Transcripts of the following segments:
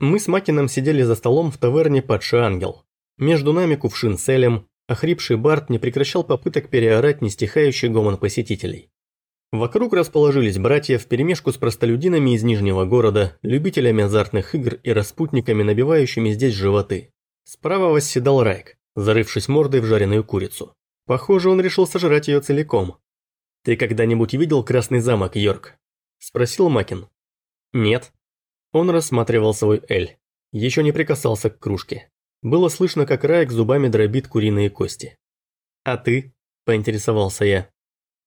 Мы с Макином сидели за столом в таверне «Падший ангел». Между нами кувшин с элем, охрипший Барт не прекращал попыток переорать нестихающий гомон посетителей. Вокруг расположились братья вперемешку с простолюдинами из Нижнего города, любителями азартных игр и распутниками, набивающими здесь животы. Справа восседал Райк, зарывшись мордой в жареную курицу. Похоже, он решил сожрать ее целиком. «Ты когда-нибудь видел Красный замок, Йорк?» – спросил Макин. «Нет». Он рассматривал свой Эль. Еще не прикасался к кружке. Было слышно, как Райк зубами дробит куриные кости. «А ты?» – поинтересовался я.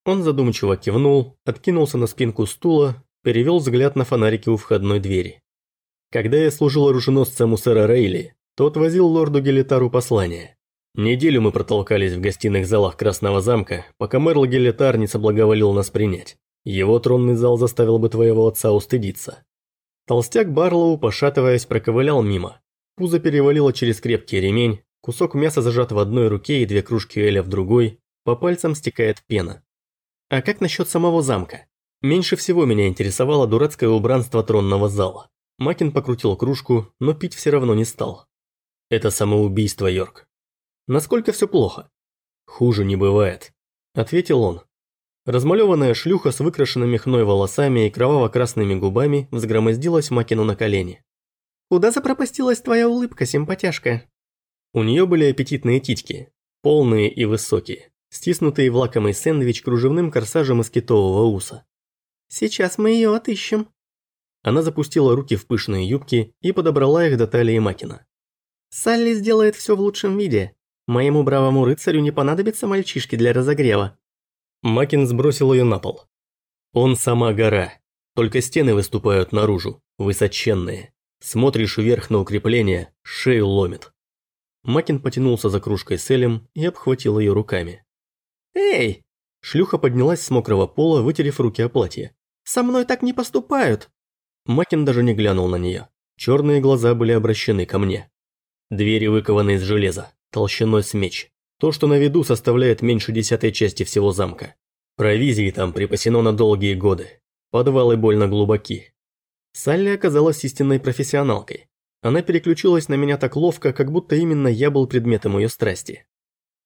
Он задумчиво кивнул, откинулся на спинку стула, перевел взгляд на фонарики у входной двери. Когда я служил оруженосцем у сэра Рейли, тот возил лорду Гелитару послание. Неделю мы протолкались в гостиных залах Красного замка, пока Мерл Гелитар не соблаговолил нас принять. Его тронный зал заставил бы твоего отца устыдиться. Толстяк Барлоу, пошатываясь, проковылял мимо. Пузо перевалило через крепкий ремень, кусок мяса зажат в одной руке и две кружки эля в другой, по пальцам стекает пена. А как насчет самого замка? Меньше всего меня интересовало дурацкое убранство тронного зала. Макин покрутил кружку, но пить все равно не стал. Это самоубийство, Йорк. Насколько все плохо? Хуже не бывает, ответил он. Размалеванная шлюха с выкрашенными хной волосами и кроваво-красными губами взгромоздилась Макину на колени. «Куда запропастилась твоя улыбка, симпатяшка?» У нее были аппетитные титьки, полные и высокие стиснутый в лакомый сэндвич кружевным корсажем из китового уса. «Сейчас мы ее отыщем». Она запустила руки в пышные юбки и подобрала их до талии Макина. «Салли сделает все в лучшем виде. Моему бравому рыцарю не понадобятся мальчишки для разогрева». Макин сбросил ее на пол. «Он сама гора, только стены выступают наружу, высоченные. Смотришь вверх на укрепление, шею ломит». Макин потянулся за кружкой с Элем и обхватил ее руками. «Эй!» Шлюха поднялась с мокрого пола, вытерев руки о платье. «Со мной так не поступают!» Макин даже не глянул на нее. Черные глаза были обращены ко мне. Двери выкованы из железа, толщиной с меч. То, что на виду, составляет меньше десятой части всего замка. Провизии там припасено на долгие годы. Подвалы больно глубоки. Салли оказалась истинной профессионалкой. Она переключилась на меня так ловко, как будто именно я был предметом ее страсти.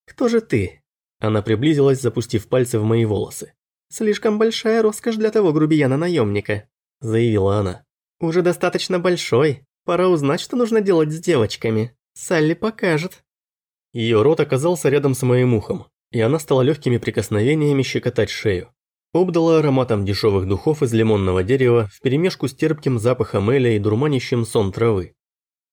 «Кто же ты?» Она приблизилась, запустив пальцы в мои волосы. «Слишком большая роскошь для того грубияна-наемника», – заявила она. «Уже достаточно большой. Пора узнать, что нужно делать с девочками. Салли покажет». Ее рот оказался рядом с моим ухом, и она стала легкими прикосновениями щекотать шею. Обдала ароматом дешевых духов из лимонного дерева вперемешку с терпким запахом эля и дурманящим сон травы.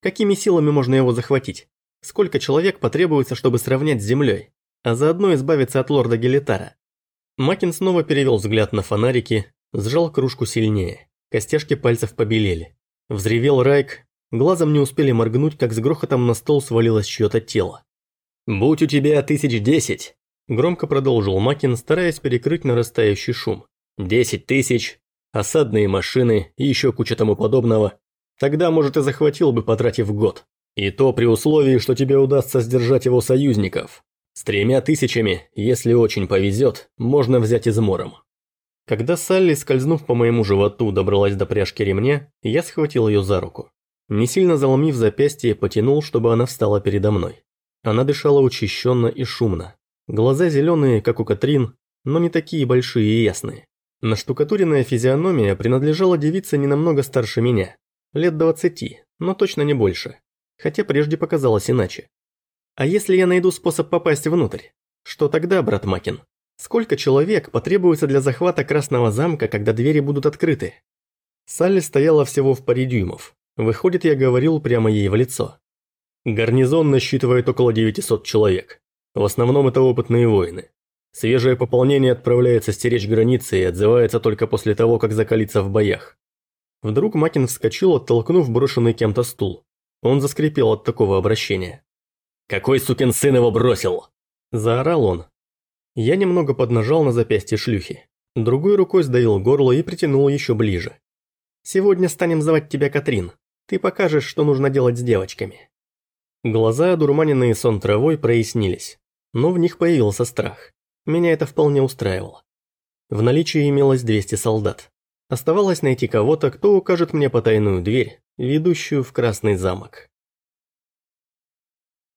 Какими силами можно его захватить? Сколько человек потребуется, чтобы сравнять с землей? а заодно избавиться от лорда Гелитара. Макин снова перевел взгляд на фонарики, сжал кружку сильнее. Костяшки пальцев побелели. Взревел Райк, глазом не успели моргнуть, как с грохотом на стол свалилось чьё-то тело. «Будь у тебя тысяч десять!» Громко продолжил Макин, стараясь перекрыть нарастающий шум. «Десять тысяч, осадные машины и еще куча тому подобного. Тогда, может, и захватил бы, потратив год. И то при условии, что тебе удастся сдержать его союзников. С тремя тысячами, если очень повезет, можно взять измором. Когда Салли, скользнув по моему животу, добралась до пряжки ремня, я схватил ее за руку. Не сильно заломив запястье, потянул, чтобы она встала передо мной. Она дышала учащенно и шумно. Глаза зеленые, как у Катрин, но не такие большие и ясные. Наштукатуренная физиономия принадлежала девице не намного старше меня. Лет двадцати, но точно не больше. Хотя прежде показалось иначе. А если я найду способ попасть внутрь? Что тогда, брат Макин? Сколько человек потребуется для захвата Красного замка, когда двери будут открыты? Салли стояла всего в паре дюймов. Выходит, я говорил прямо ей в лицо. Гарнизон насчитывает около 900 человек. В основном это опытные воины. Свежее пополнение отправляется стеречь границы и отзывается только после того, как закалится в боях. Вдруг Макин вскочил, оттолкнув брошенный кем-то стул. Он заскрипел от такого обращения. «Какой сукин сын его бросил?» Заорал он. Я немного поднажал на запястье шлюхи. Другой рукой сдавил горло и притянул еще ближе. «Сегодня станем звать тебя Катрин. Ты покажешь, что нужно делать с девочками». Глаза, одурманенные сон травой, прояснились. Но в них появился страх. Меня это вполне устраивало. В наличии имелось 200 солдат. Оставалось найти кого-то, кто укажет мне потайную дверь, ведущую в Красный замок.